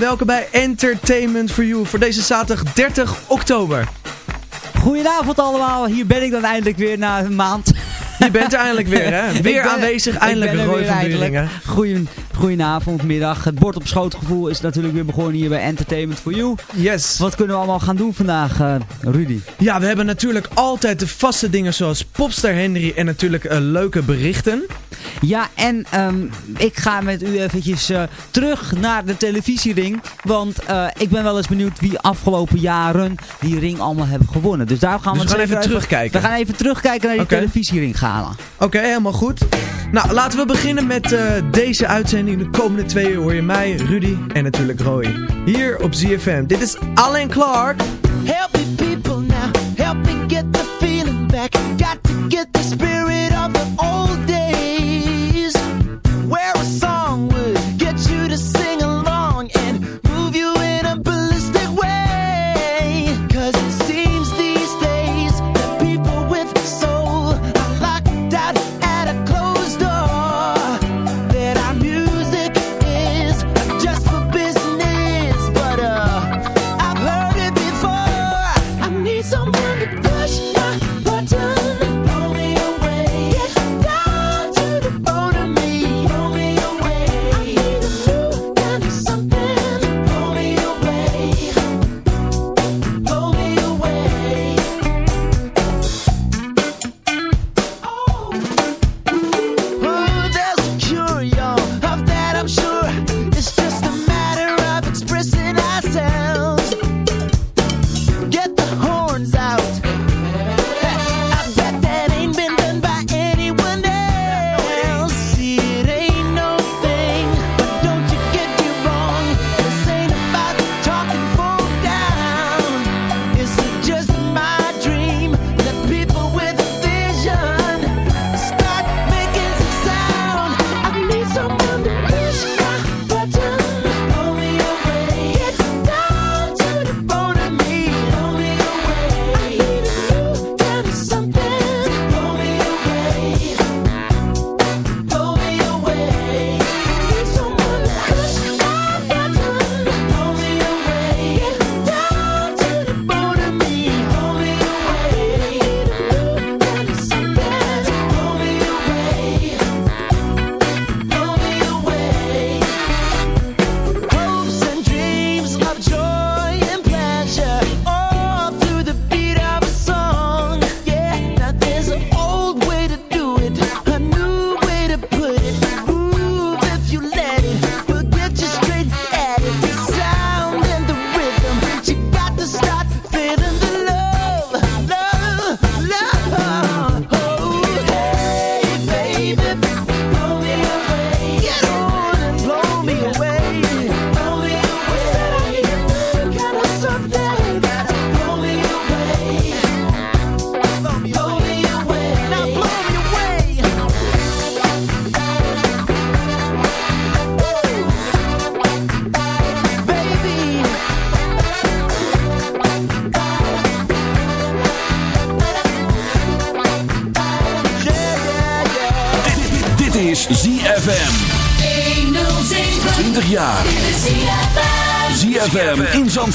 Welkom bij Entertainment for You voor deze zaterdag 30 oktober. Goedenavond allemaal, hier ben ik dan eindelijk weer na een maand. Je bent er eindelijk weer, hè? Weer ben- aanwezig, eindelijk Roy van. Buringen. Goeien, goedenavond, middag. Het bord op schoot gevoel is natuurlijk weer begonnen hier bij Entertainment for You. Yes. Wat kunnen we allemaal gaan doen vandaag, eh, Rudy? Ja, we hebben natuurlijk altijd de vaste dingen zoals Popster Henry en natuurlijk eh, leuke berichten. Ja, en ehm, ik ga met u eventjes eh, terug naar de televisiering. Want ik ben wel eens benieuwd wie afgelopen jaren die ring allemaal hebben gewonnen. Dus daar gaan we, Dus we gaan even terugkijken. We gaan even terugkijken naar die televisiering gaan. Oké, helemaal goed. Nou, laten we beginnen met deze uitzending. De komende twee uur hoor je mij, Rudy en natuurlijk Roy. Hier op ZFM. Dit is Alan Clark. Help me people now, help me get the feeling back. Got to get the spirit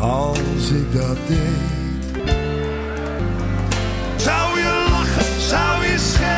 als ik dat deed? Zou je lachen? Zou je schelden?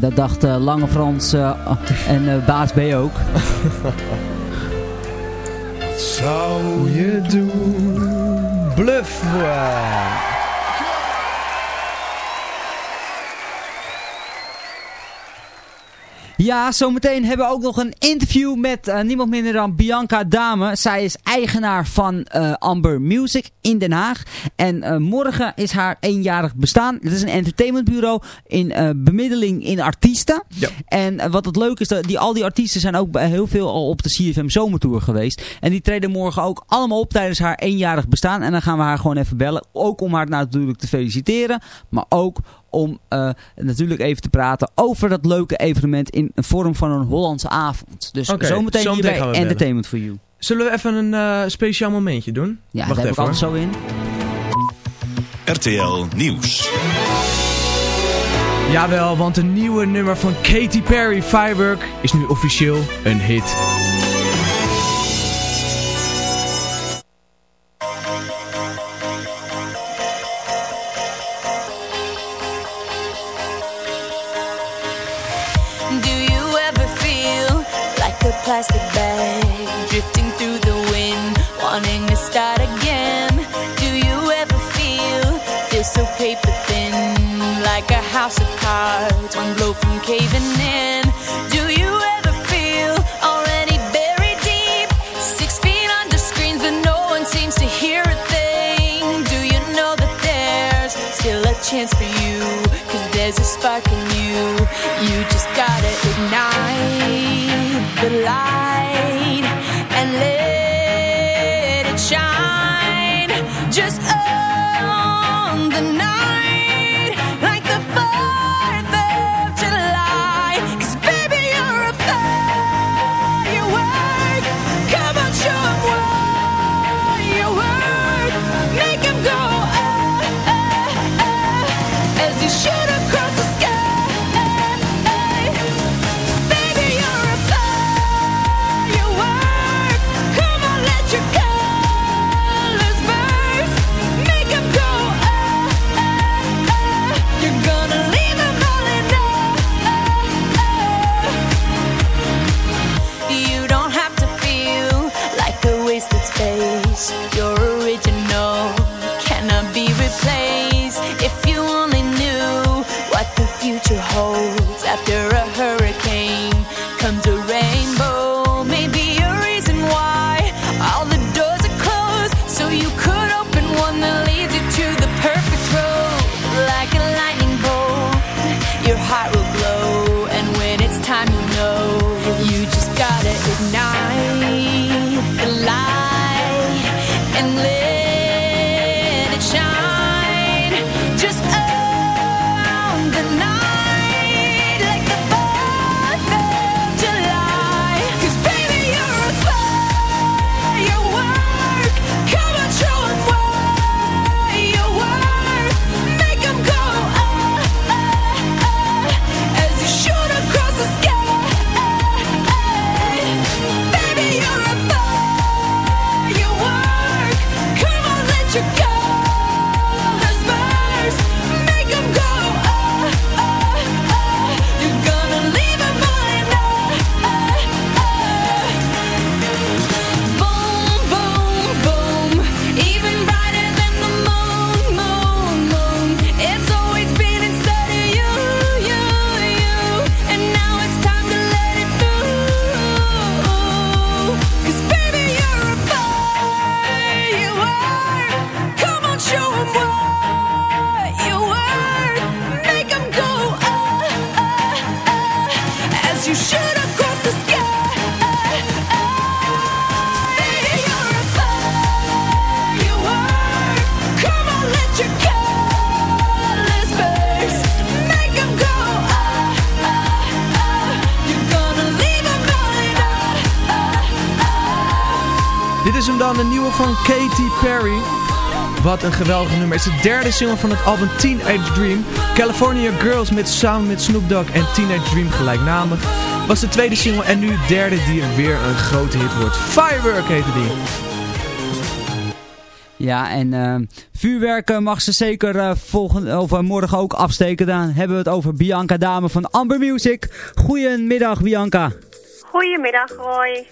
Dat dacht eh, Lange Frans eh, en eh, Baas B ook. Wat zou je doen? Bluff. Ja, zometeen hebben we ook nog een interview met eh, niemand minder dan Bianca Dame. Zij is eigenaar van eh, Amber Music in Den Haag. En eh, morgen is haar eenjarig bestaan. Het is een entertainmentbureau in bemiddeling in artiesten. Ja. En wat het leuke is, dat die, al die artiesten zijn ook heel veel al op de CFM Zomertour geweest. En die treden morgen ook allemaal op tijdens haar eenjarig bestaan. En dan gaan we haar gewoon even bellen. Ook om haar natuurlijk te feliciteren. Maar ook om eh, natuurlijk even te praten over dat leuke evenement in de vorm van een Hollandse avond. Dus zometeen hier zometeen bij bellen. Entertainment for You. Zullen we even een eh, speciaal momentje doen? Ja, Wacht daar heb ik altijd zo in. RTL Nieuws. Jawel, want een nieuwe nummer van Katy Perry, Firework, is nu officieel een hit. Plastic bag drifting through the wind, wanting to start again? Do you ever feel feel so paper thin, like a house of cards, one blow from caving in? Do you ever feel already buried deep, six feet under screens, but no one seems to hear a thing? Do you know that there's still a chance for you? Cause there's a spark in you. You just the light is hem dan, de nieuwe van Katy Perry. Wat een geweldig nummer. Het is de derde single van het album Teenage Dream. California Girls met samen met Snoop Dogg en Teenage Dream gelijknamig. Was de tweede single en nu derde die weer een grote hit wordt. Firework heette die. Ja, en eh, vuurwerken mag ze zeker eh, volgende, of, eh, morgen ook afsteken. Dan hebben we het over Bianca Dame van Amber Music. Goedemiddag Bianca. Goedemiddag, Roy.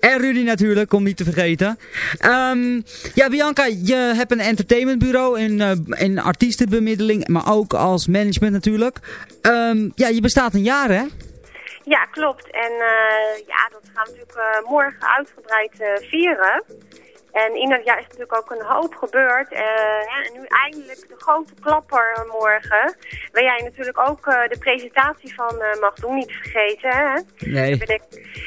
En Rudy natuurlijk, om niet te vergeten. Ehm, ja, Bianca, je hebt een entertainmentbureau in, eh, in artiestenbemiddeling, maar ook als management natuurlijk. Ehm, ja, je bestaat een jaar, hè? Ja, klopt. En eh, ja, dat gaan we natuurlijk eh, morgen uitgebreid vieren. En in dat jaar is natuurlijk ook een hoop gebeurd. Eh, en nu eindelijk de grote klapper morgen. Waar jij natuurlijk ook eh, de presentatie van eh, mag doen, niet vergeten. Hè? Nee. Dat ben ik.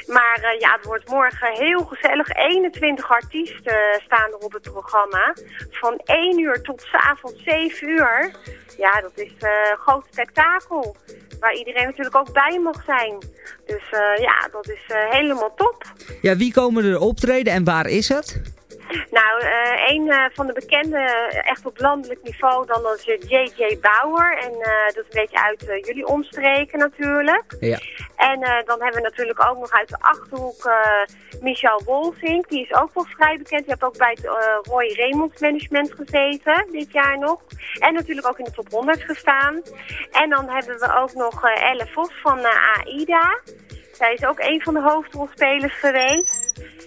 Maar ja, het wordt morgen heel gezellig. 21 artiesten staan er op het programma. Van 1 uur tot 's avonds 7 uur. Ja, dat is een groot spektakel. Waar iedereen natuurlijk ook bij mag zijn. Dus ja, dat is helemaal top. Ja, wie komen er optreden en waar is het? Nou, eh, een eh, van de bekende, eh, echt op landelijk niveau, dan is het J.J. Bauer. En eh, dat is een beetje uit eh, jullie omstreken natuurlijk. Ja. En eh, dan hebben we natuurlijk ook nog uit de Achterhoek eh, Michel Wolfink. Die is ook wel vrij bekend. Die heeft ook bij het eh, Roy Remonds Management gezeten, dit jaar nog. En natuurlijk ook in de top 100 gestaan. En dan hebben we ook nog eh, Elle Vos van eh, AIDA. Zij is ook een van de hoofdrolspelers geweest.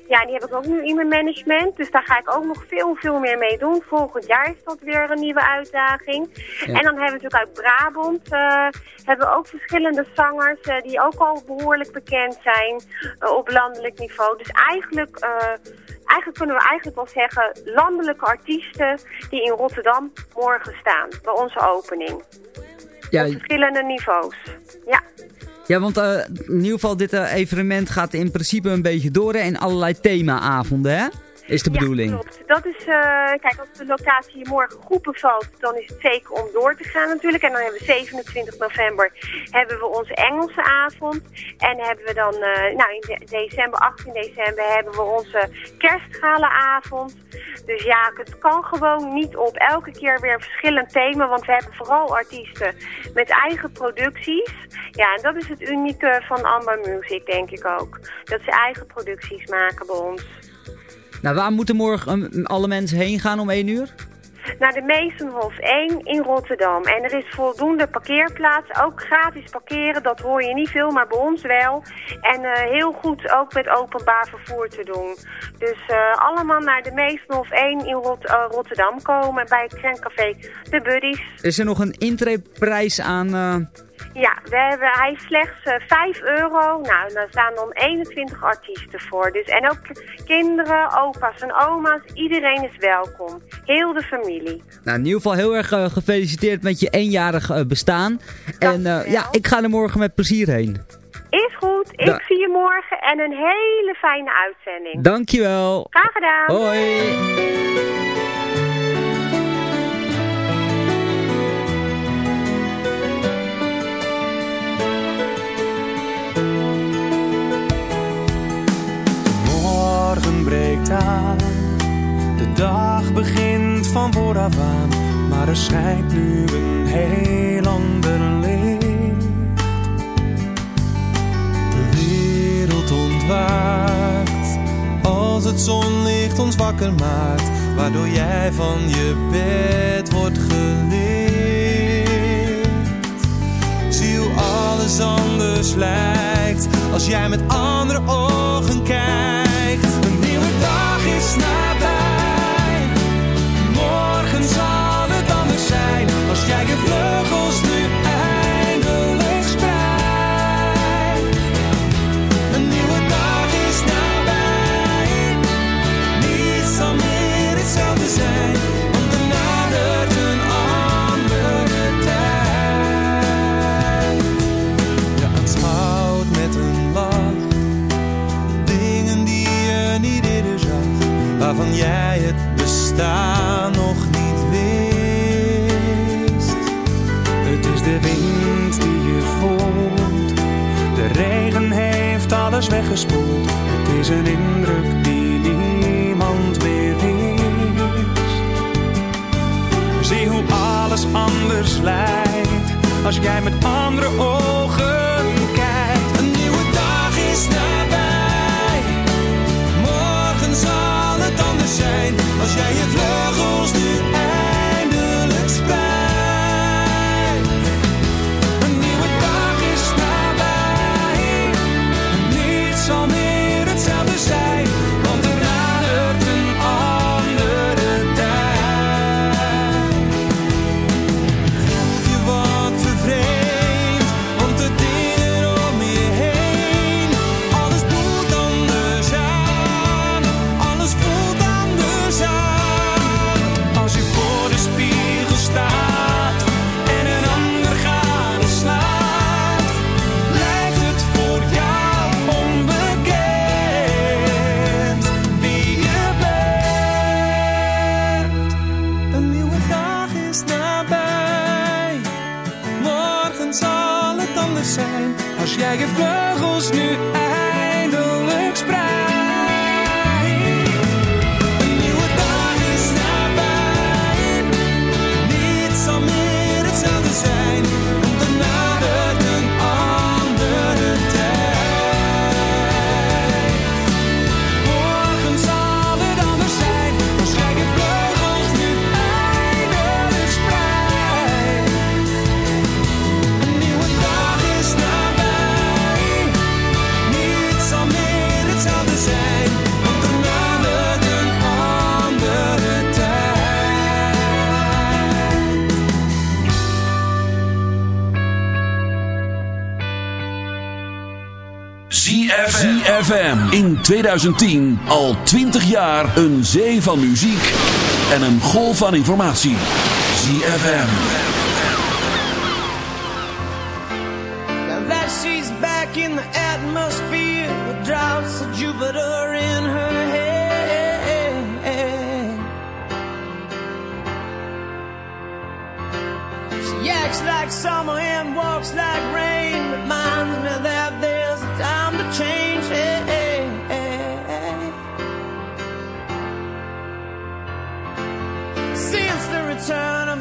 Ja, die heb ik ook nu in mijn management. Dus daar ga ik ook nog veel, veel meer mee doen. Volgend jaar is dat weer een nieuwe uitdaging. Ja. En dan hebben we natuurlijk uit Brabant... eh, hebben we ook verschillende zangers eh, die ook al behoorlijk bekend zijn eh, op landelijk niveau. Dus eigenlijk, eigenlijk kunnen we eigenlijk wel zeggen... landelijke artiesten die in Rotterdam morgen staan. Bij onze opening. Ja, Verschillende niveaus. Ja. Ja want eh, in ieder geval dit eh, evenement gaat in principe een beetje door hè, in allerlei themaavonden, hè? Is de bedoeling. Ja, klopt. Dat is, eh, kijk, als de locatie hier morgen goed bevalt, dan is het zeker om door te gaan natuurlijk. En dan hebben we 27 november hebben we onze Engelse avond. En hebben we dan, eh, nou in de- december, 18 december, hebben we onze kerstgalenavond. Dus ja, het kan gewoon niet op. Elke keer weer een verschillend thema, want we hebben vooral artiesten met eigen producties. Ja, en dat is het unieke van Amber Music, denk ik ook. Dat ze eigen producties maken bij ons. Nou, waar moeten morgen eh, alle mensen heen gaan om 1 uur? naar de Meesenhof 1 in Rotterdam. En er is voldoende parkeerplaats, ook gratis parkeren, dat hoor je niet veel, maar bij ons wel. En eh, heel goed ook met openbaar vervoer te doen. Dus eh, allemaal naar de Meesenhof 1 in Rot- eh, Rotterdam komen bij het Krenkcafé De Buddies. Is er nog een intreeprijs aan... Ja, we hebben, hij is slechts eh, 5 euro. Nou, daar staan dan 21 artiesten voor. Dus, en ook kinderen, opa's en oma's, iedereen is welkom. Heel de familie. Nou, in ieder geval heel erg eh, gefeliciteerd met je eenjarig eh, bestaan. En eh, ja, ik ga er morgen met plezier heen. Is goed, ik Da- zie je morgen en een hele fijne uitzending. Dankjewel. Graag gedaan. Hoi. De dag begint van vooraf aan, maar er schijnt nu een heel ander licht. De wereld ontwaakt, als het zonlicht ons wakker maakt, waardoor jij van je bed wordt gelicht. Zie hoe alles anders lijkt als jij met andere ogen kijkt. Is nabij. Morgen zal het anders zijn als jij je bestaan nog niet wist. Het is de wind die je voelt, de regen heeft alles weggespoeld. Het is een indruk die niemand meer wist. Zie hoe alles anders lijkt als jij met andere ogen kijkt. Een nieuwe dag is nabij. Als jij je 2010 al 20 jaar een zee van muziek en een golf van informatie. ZFM. Now that she's back in the atmosphere, the droughts of Jupiter in her head. She acts like summer and walks like rain.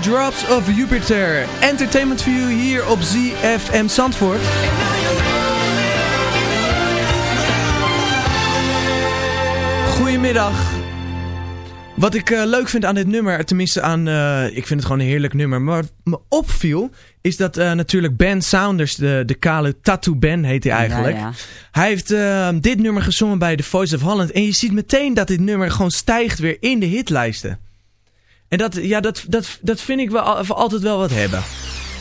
Drops of Jupiter. Entertainment for you hier op ZFM Zandvoort. Goedemiddag. Wat ik eh, leuk vind aan dit nummer, tenminste aan, eh, ik vind het gewoon een heerlijk nummer. Maar wat me opviel, is dat eh, natuurlijk Ben Saunders, de, de kale tattoo Ben heet hij eigenlijk. Hij heeft dit nummer gezongen bij The Voice of Holland. En je ziet meteen dat dit nummer gewoon stijgt weer in de hitlijsten. En dat, ja, dat, dat, dat vind ik wel al- altijd wel wat hebben.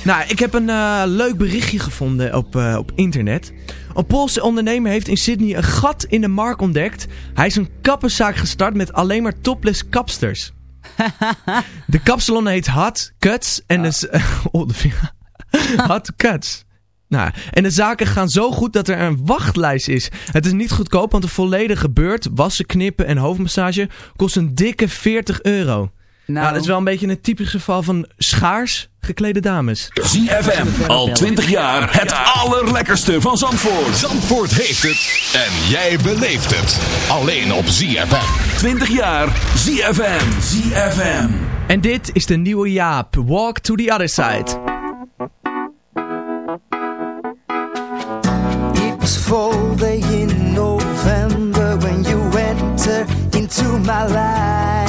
Nou, ik heb een eh, leuk berichtje gevonden op, eh, op internet. Een Poolse ondernemer heeft in Sydney een gat in de markt ontdekt. Hij is een kappenzaak gestart met alleen maar topless kapsters. de kapsalon heet Hot Cuts en is... oh, de vinger. Hot Cuts. Nou, en de zaken gaan zo goed dat er een wachtlijst is. Het is niet goedkoop, want de volledige beurt, wassen, knippen en hoofdmassage kost een dikke 40 euro. Nou, dat is wel een beetje een typisch geval van schaars geklede dames. ZFM, al 20 jaar het allerlekkerste van Zandvoort. Zandvoort heeft het en jij beleeft het. Alleen op ZFM. 20 jaar ZFM. ZFM. En dit is de nieuwe Jaap, Walk to the Other Side. It was fall day in November when you entered into my life.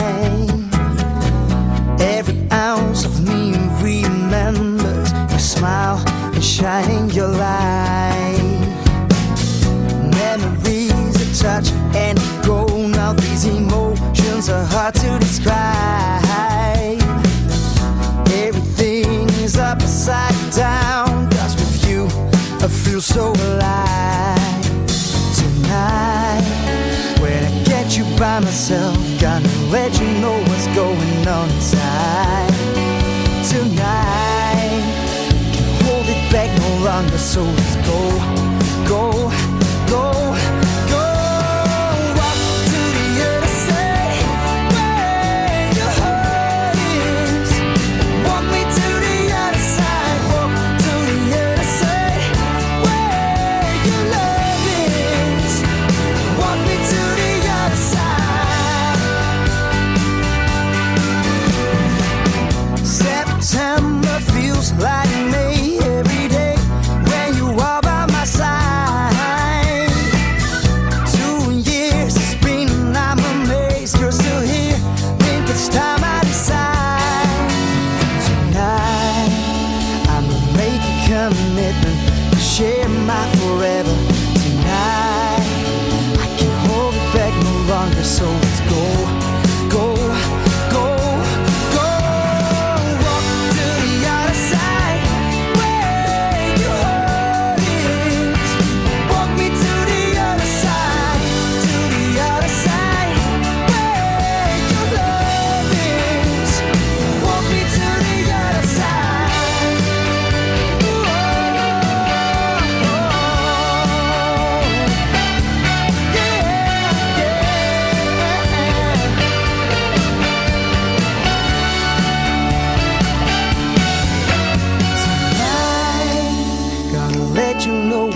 Smile and shining your light. Memories that touch and go. Now these emotions are hard to describe. Everything is upside down. Cause with you, I feel so alive. Tonight, when I get you by myself, gonna let you know what's going on inside. on the souls go, go, go.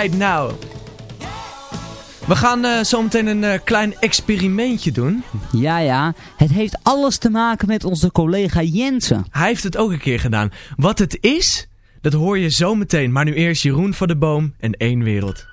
Right Now. We gaan uh, zometeen een uh, klein experimentje doen. Ja, ja. Het heeft alles te maken met onze collega Jensen. Hij heeft het ook een keer gedaan. Wat het is, dat hoor je zometeen. Maar nu eerst Jeroen van de Boom en één wereld.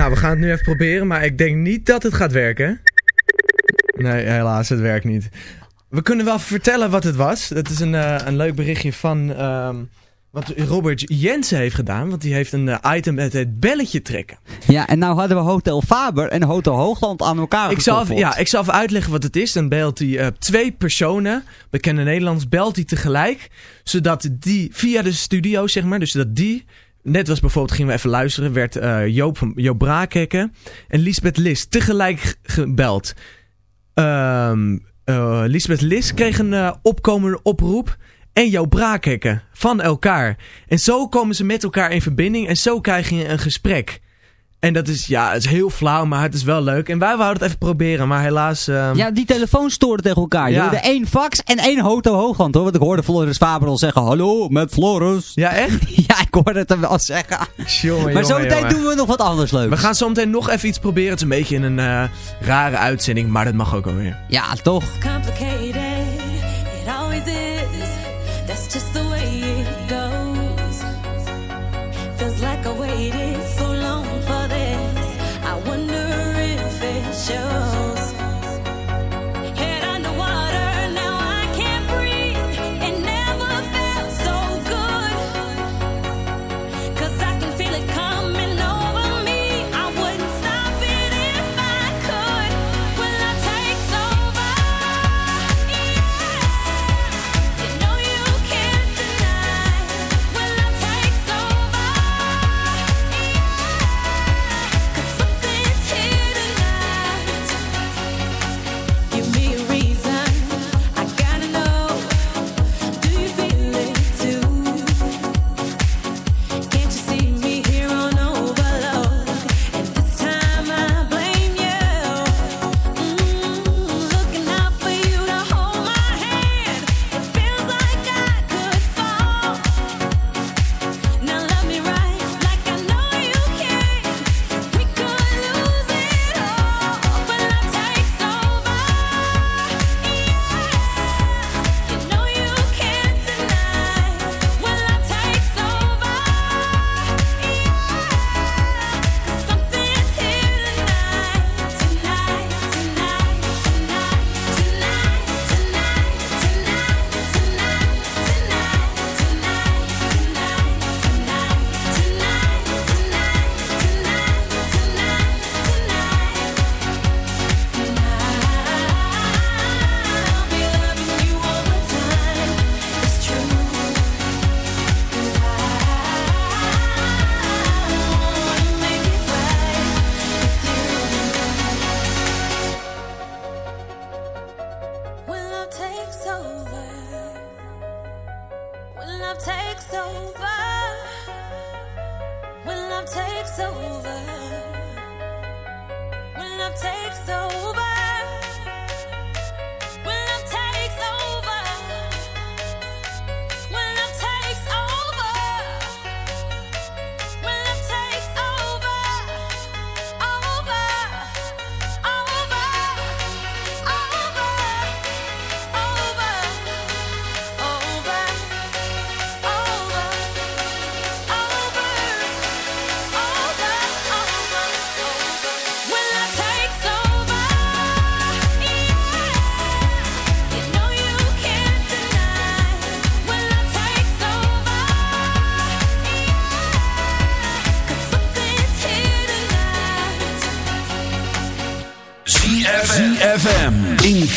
Nou, we gaan het nu even proberen, maar ik denk niet dat het gaat werken. Nee, helaas, het werkt niet. We kunnen wel vertellen wat het was. Dat is een, uh, een leuk berichtje van uh, wat Robert Jensen heeft gedaan. Want die heeft een uh, item met het belletje trekken. Ja, en nou hadden we Hotel Faber en Hotel Hoogland aan elkaar ik zal, Ja, ik zal even uitleggen wat het is. Dan belt hij uh, twee personen, bekende Nederlands, belt hij tegelijk. Zodat die via de studio, zeg maar, dus dat die Net was bijvoorbeeld, gingen we even luisteren, werd uh, Joop, van, Joop Braakhekken en Lisbeth Lis tegelijk gebeld. Um, Lisbeth Lis kreeg een uh, opkomende oproep en Joop Braakhekken van elkaar. En zo komen ze met elkaar in verbinding en zo krijg je een gesprek. En dat is, ja, het is heel flauw, maar het is wel leuk. En wij wouden het even proberen, maar helaas... Ehm, ja, die telefoon stoorde tegen elkaar. Ja. hoorde één fax en één Hoto hooghand, hoor. Want ik hoorde Floris Faber al zeggen, hallo, met Floris. Ja, echt? ja, ik hoorde het hem wel zeggen. Jongen, maar zometeen doen we nog wat anders leuk. We gaan zometeen nog even iets proberen. Het is een beetje in een eh, rare uitzending, maar dat mag ook alweer. Ja, toch.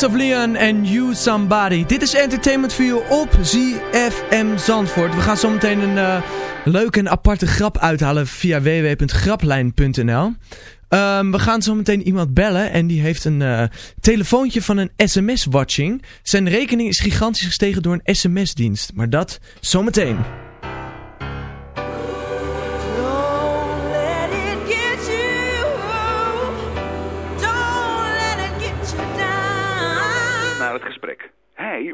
Kings Leon en You Somebody. Dit is Entertainment for op ZFM Zandvoort. We gaan zometeen een uh, leuke en aparte grap uithalen via www.graplijn.nl. Um, we gaan zo meteen iemand bellen en die heeft een uh, telefoontje van een sms-watching. Zijn rekening is gigantisch gestegen door een sms-dienst. Maar dat zometeen. Naar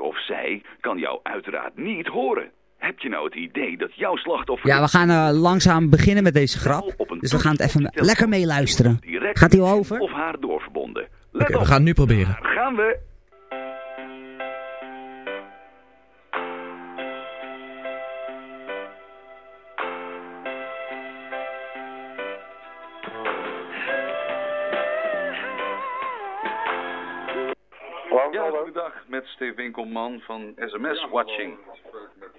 of zij kan jou uiteraard niet horen. Heb je nou het idee dat jouw slachtoffer... Ja, we gaan uh, langzaam beginnen met deze grap. Dus we gaan het even lekker meeluisteren. Gaat hij al over? Of haar doorverbonden. Oké, okay, we gaan het nu proberen. Daar gaan we. Ja, goedendag met Steve Winkelman van SMS Watching.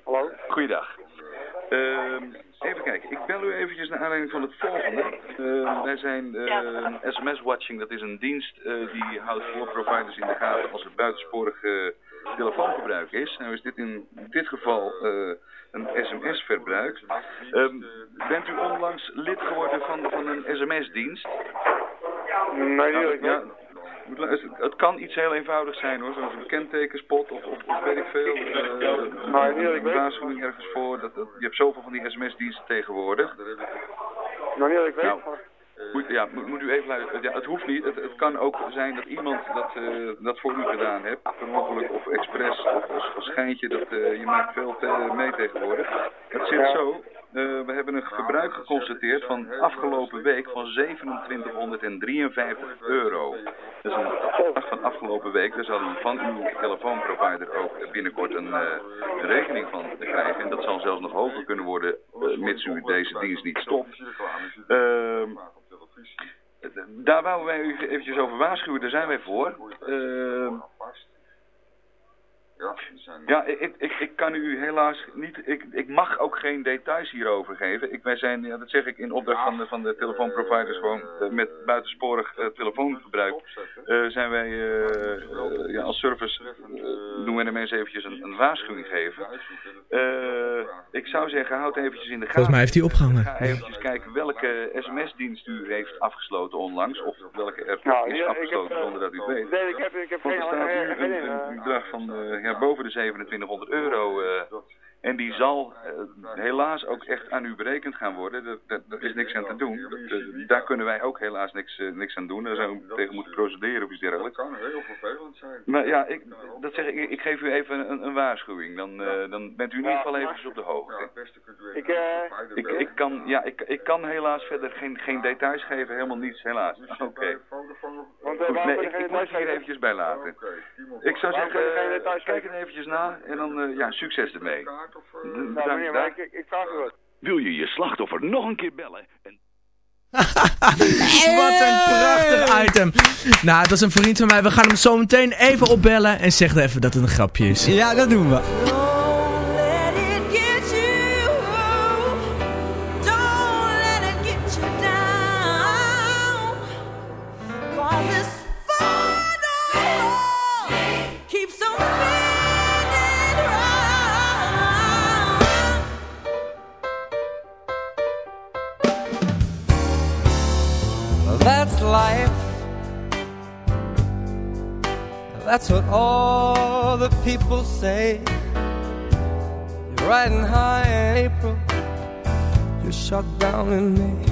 Hallo. Goeiedag. Uh, even kijken, ik bel u eventjes naar aanleiding van het volgende. Uh, wij zijn uh, SMS Watching, dat is een dienst uh, die houdt voor providers in de gaten als er buitensporig telefoongebruik is. Nou is dit in dit geval een sms-verbruik. Ehm, bent u onlangs lid geworden van, van een sms-dienst? Nee, nou, ja, het kan iets heel eenvoudigs zijn hoor, zoals een kentekenspot of, of, of weet ik veel. Uh, maar een waarschuwing ergens voor. Dat, dat, je hebt zoveel van die sms-diensten tegenwoordig. Dat ik weet, nou, moet, ja, moet, moet, u even luisteren. Ja, het hoeft niet. Het, het kan ook zijn dat iemand dat, uh, dat voor u gedaan heeft. Per ongeluk of expres of als, als schijntje. Dat, uh, je maakt veel te, mee tegenwoordig. Het zit zo. Uh, we hebben een gebruik geconstateerd van afgelopen week van 2753 euro. Dat is een bedrag van afgelopen week. Daar zal u van uw telefoonprovider ook binnenkort een, uh, een rekening van krijgen. En dat zal zelfs nog hoger kunnen worden, uh, mits u deze dienst niet stopt. Ehm, daar wouden wij u eventjes over waarschuwen, daar zijn wij voor. Ehm, ja, ik, ik, ik kan u helaas niet, ik, ik mag ook geen details hierover geven. Ik, wij zijn, ja, dat zeg ik in opdracht van de, van de telefoonproviders, gewoon uh, met buitensporig uh, telefoongebruik, uh, zijn wij ja, als service, doen wij de mensen eventjes een, een waarschuwing geven. ik zou zeggen, houd eventjes in de gaten. Volgens mij heeft hij opgehangen. Ga eventjes kijken welke sms-dienst u heeft afgesloten onlangs, of welke er nou, is afgesloten heb, zonder dat u het weet. Nee, ik heb, ik heb Want er geen... staat nu geen- een, bedrag van boven de 2700 euro. En die zal eh, helaas ook echt aan u berekend gaan worden. Dat, dat, daar is niks aan te doen. Dat, eh, daar kunnen wij ook helaas niks, eh, niks aan doen. Daar zou u tegen moeten procederen of iets dergelijks. kan heel vervelend zijn. Maar ja, ik, dat zeg ik, ik geef u even een, een waarschuwing. Dan, eh, dan bent u in ieder geval eventjes op de hoogte. Ik, eh, Ik, ik, kan, ja, ik, ik kan helaas verder geen, geen details geven, helemaal niets, helaas. Oké. Goed, nee, je ik, ik moet hier eventjes bij laten. Ik zou zeggen, kijk er eventjes na en dan, eh, ja, succes ermee. Nou, meneer, maar ik, ik vraag u wat. Wil je je slachtoffer nog een keer bellen? En... Wat een prachtig item. Nou, dat is een vriend van mij. We gaan hem zo meteen even opbellen en zeggen even dat het een grapje is. Ja, dat doen we. That's what all the people say. You're riding high in April. You're shut down in May.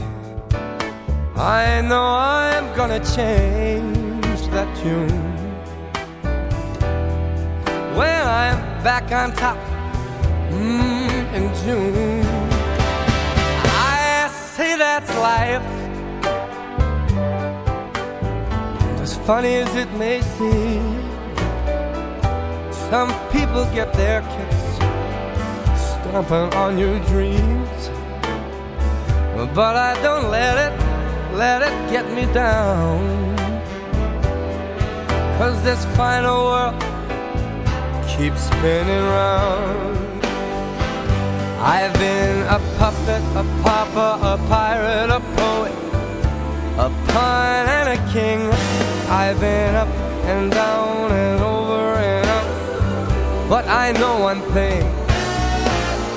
I know I'm gonna change that tune. When I'm back on top mm, in June. I say that's life. And as funny as it may seem, some people get their kicks stomping on your dreams. But I don't let it, let it get me down. Cause this final world keeps spinning round. I've been a puppet, a pauper, a pirate, a poet, a pawn and a king. I've been up and down But I know one thing.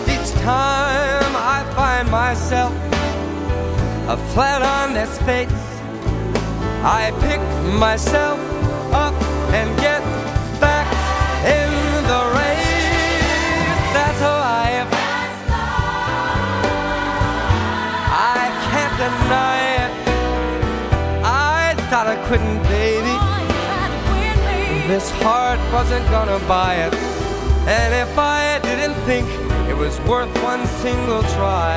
Each time I find myself a flat on this face, I pick myself up and get back in the race. That's life. I can't deny it. I thought I couldn't, baby. This heart wasn't gonna buy it. And if I didn't think it was worth one single try,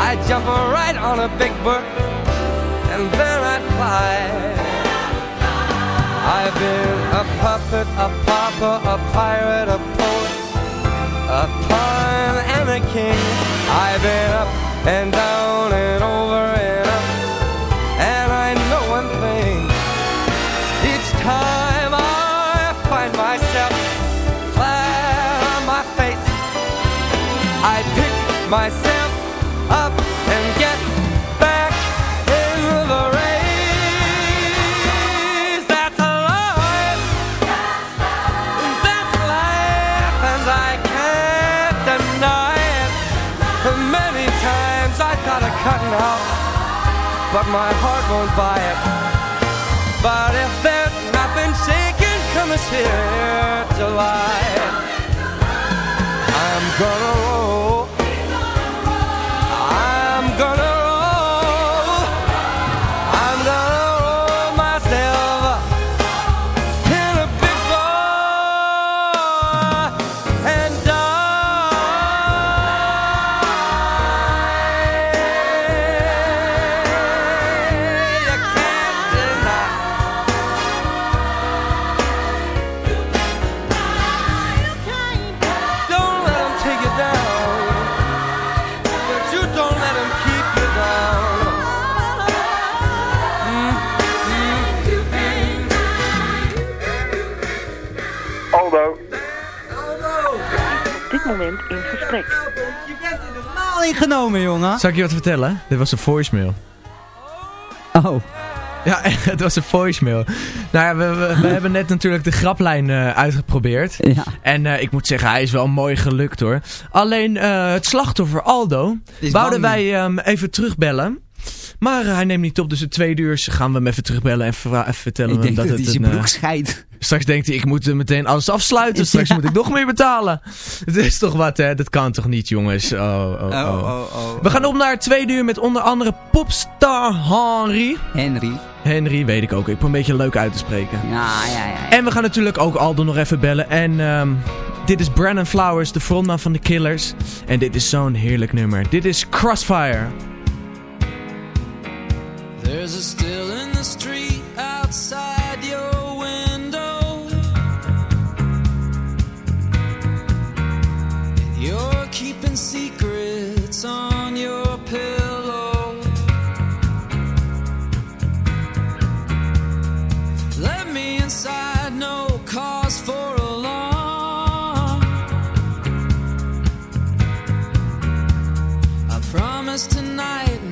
I'd jump right on a big bird and then I'd fly. I've been a puppet, a pauper, a pirate, a poet, a pawn and a king. I've been up and down and over and myself up and get back in the race. That's life. That's life, and I can't deny it. Many times I thought of cutting out, but my heart won't buy it. But if there's nothing shaking come this here July, I'm gonna roll. Genomen, jongen. Zal ik je wat vertellen? Dit was een voicemail. Oh. Ja, het was een voicemail. Nou ja, we, we, we hebben net natuurlijk de graplijn eh, uitgeprobeerd. Ja. En eh, ik moet zeggen, hij is wel mooi gelukt hoor. Alleen eh, het slachtoffer Aldo, wouden wij hem even terugbellen. Maar hij neemt niet op, dus de tweede uur gaan we hem even terugbellen en vertellen Ik we hem denk dat, het hij zijn een, broek scheidt. Straks denkt hij, ik moet meteen alles afsluiten. Straks Ja. moet ik nog meer betalen. Het is toch wat, hè? Dat kan toch niet, jongens? Oh, oh, oh. Oh, oh, oh, We gaan op naar het tweede uur met onder andere popstar Henry. Henry. Henry, weet ik ook. Ik probeer een beetje leuk uit te spreken. Ja, ja, ja. En we gaan natuurlijk ook Aldo nog even bellen. En ehm, dit is Brandon Flowers, de frontman van de Killers. En dit is zo'n heerlijk nummer. Dit is Crossfire. There's a still in the street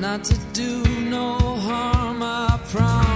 not to do no harm. I promise